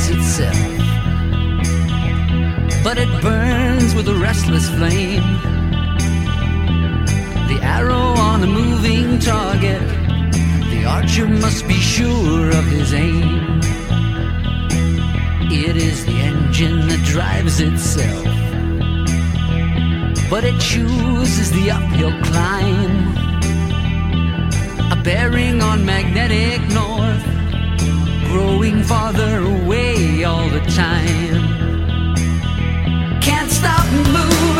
lights itself. But it burns with a restless flame. The arrow on a moving target, the archer must be sure of his aim. It is the engine that drives itself. But it chooses the uphill climb, a bearing on magnetic north going farther away all the time. Can't stop moving.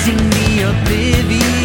Facing the oblivion.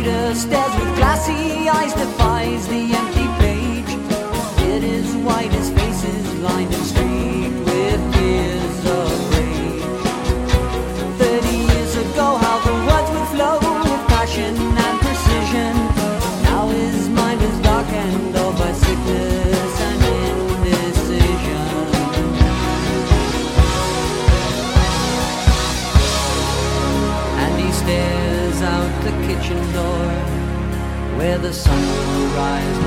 writer stares with glassy eyes, defies the empty page. It is white, his face is lined and streaked with tears of. where the sun will rise.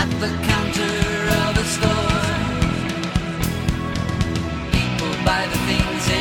At the counter of a store. People buy the things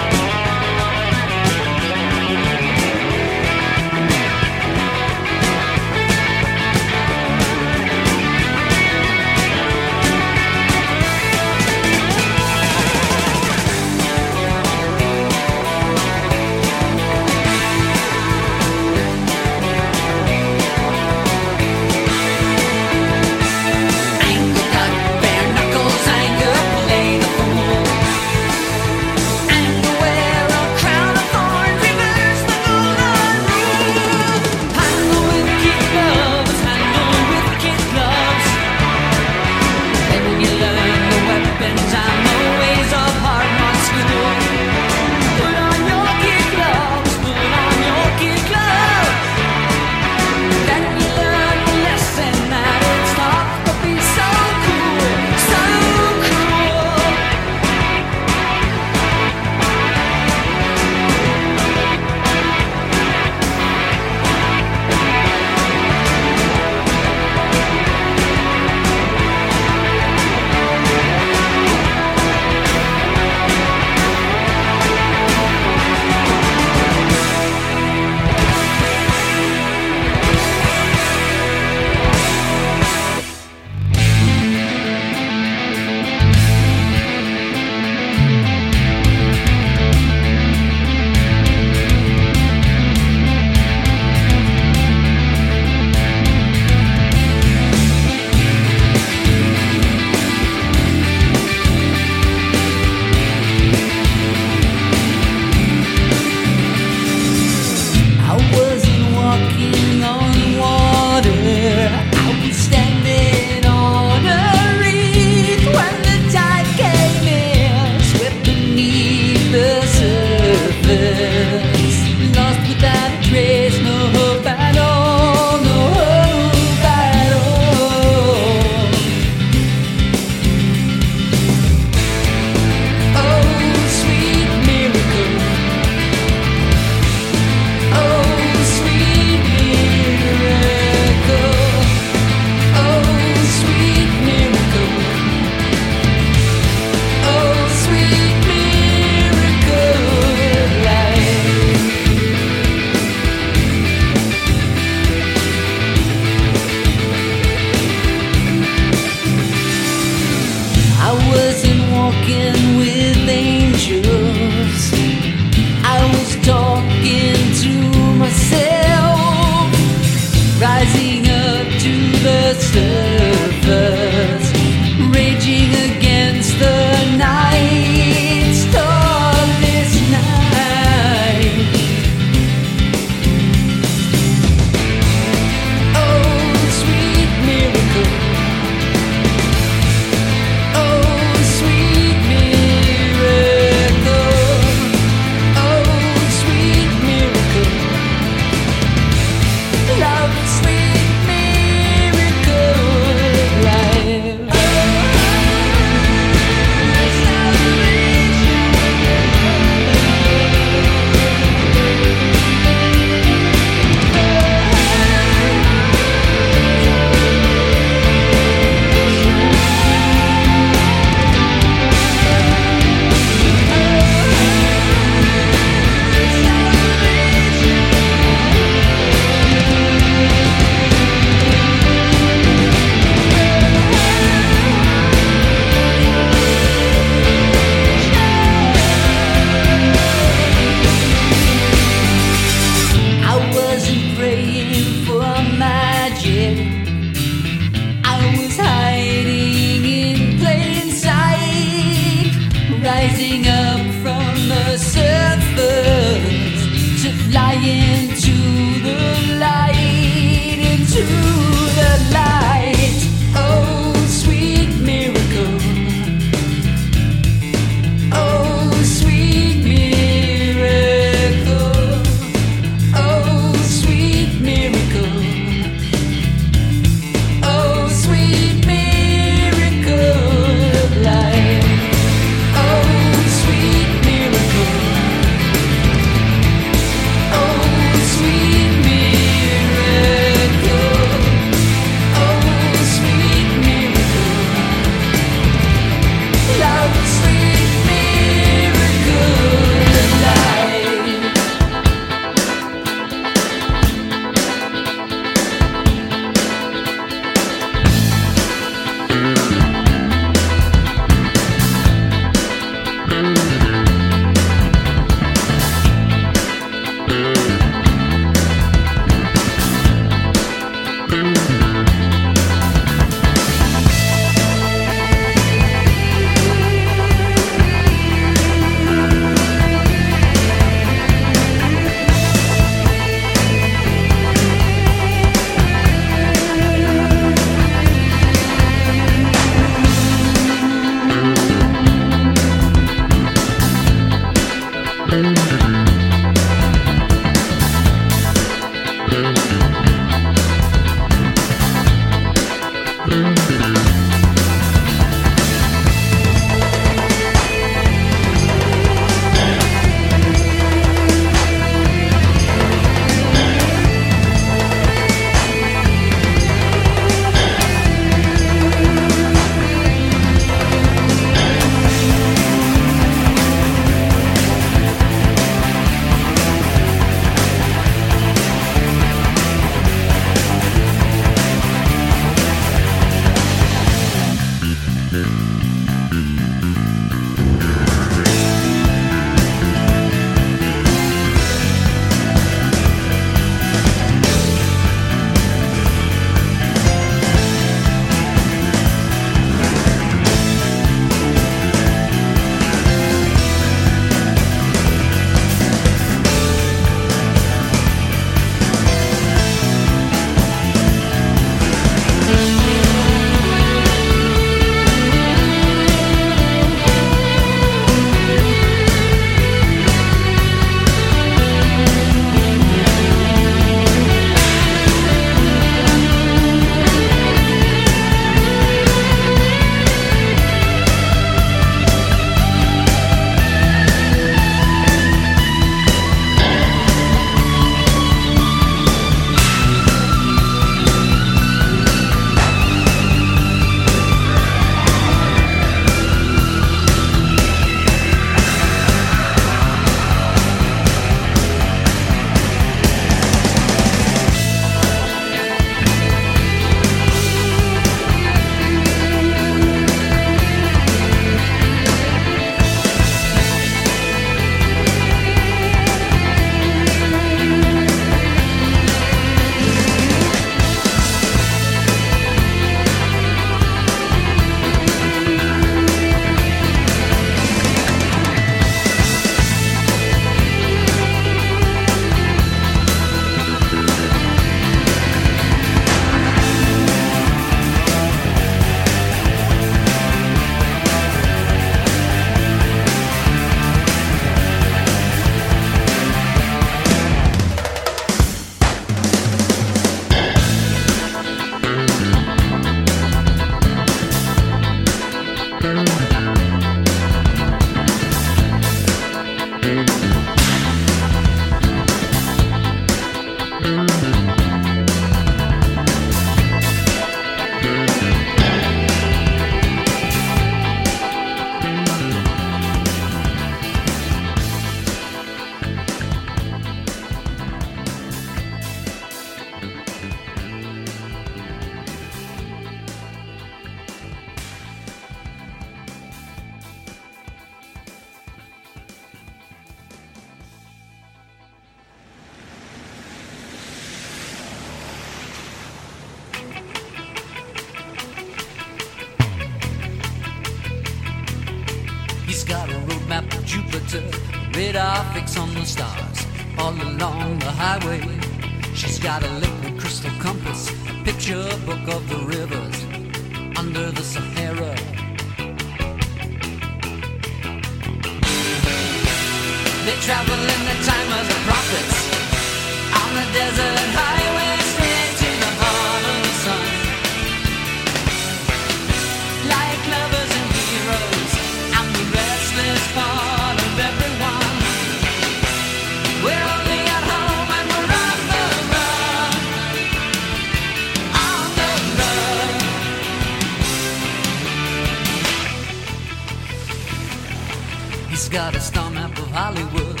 Hollywood.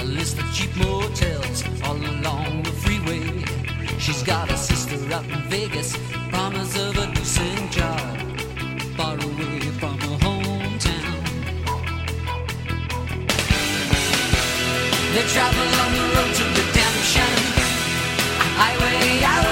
A list of cheap motels all along the freeway. She's got a sister out in Vegas, promise of a decent job, far away from her hometown. They travel on the road to redemption, highway. out.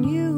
New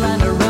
and a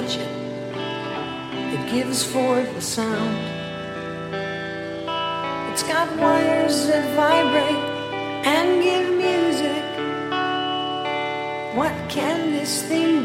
touch it, it gives forth a sound. It's got wires that vibrate and give music. What can this thing